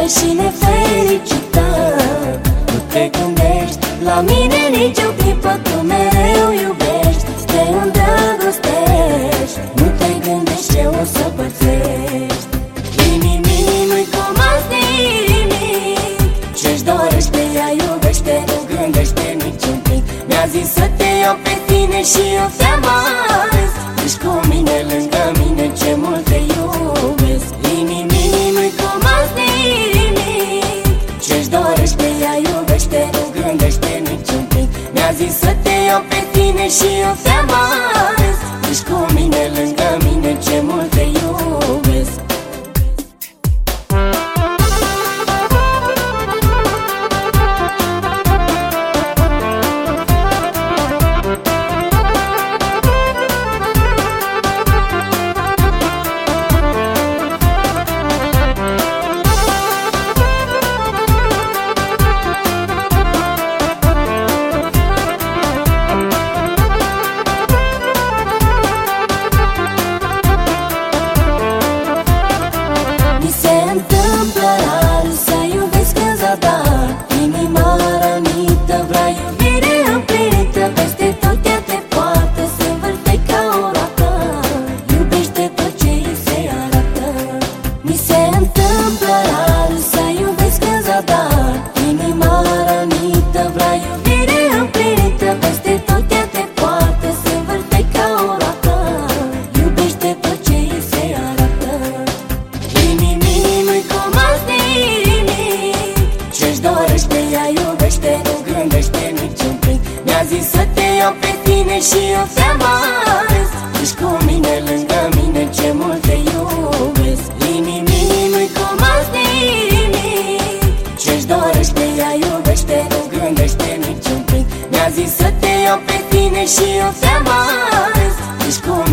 viață și nefericită Nu te gândești la mine nici o clipă Tu mereu iubești, te îndrăgostești. Nu te gândești ce o să pățești. Inimii nu-i cum azi nimic Ce-și dorește ea iubește, nu gândește nici un pic. Mi-a zis să te iau pe tine și eu te-am ales Ești cu mine lângă mine să te iau pe tine și eu te-am ales Ești cu mine lângă și eu te-am ales Ești cu mine lângă mine ce mult te iubesc. Inimii nu-i cum azi nimic. Ce-și dorește ea iubește, nu gândește nici un pic. Mi-a zis să te iau pe tine și eu te-am ales Ești cu mine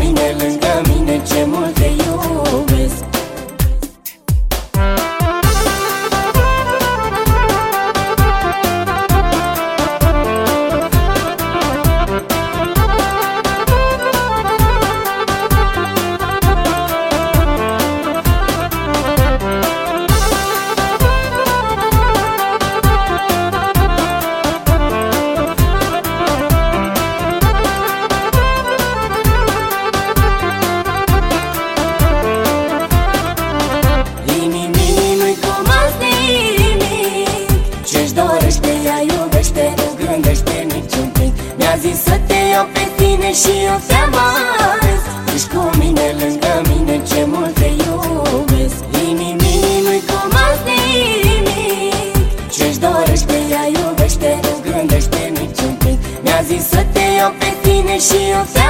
și eu te-am ales Ești cu mine lângă mine ce mult te iubesc. Inimii nu-i cum azi nimic Ce-și dorește ea iubește, nu gândește nici un pic. Mi-a zis să te iau pe tine și eu te-am ales